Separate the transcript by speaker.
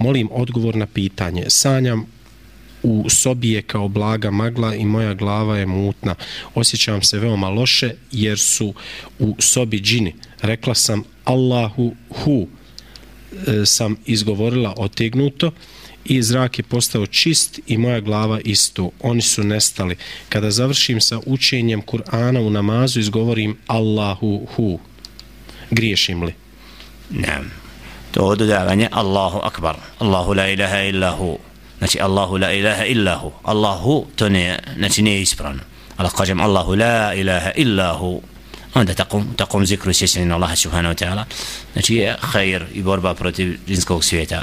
Speaker 1: Molim odgovor na pitanje. Sanjam u sobi je kao blaga magla i moja glava je mutna. Osjećam se veoma loše jer su u sobi džini. Rekla sam Allahu hu e, sam izgovorila otegnuto i zrak je postao čist i moja glava isto. Oni su nestali. Kada završim sa učenjem Kur'ana u namazu izgovorim Allahu hu. Griješim li?
Speaker 2: Ne. To dodavanje Allahu akbar. Allahu la ilaha illa hu. Znači Allahu la ilaha illa hu. Allahu to ne, znači nije ispravno. Allah kažem Allahu la ilaha illa hu. Onda takom, takom zikru sjećanina Allaha subhanahu wa ta'ala. Znači je khair i borba protiv džinskog svijeta.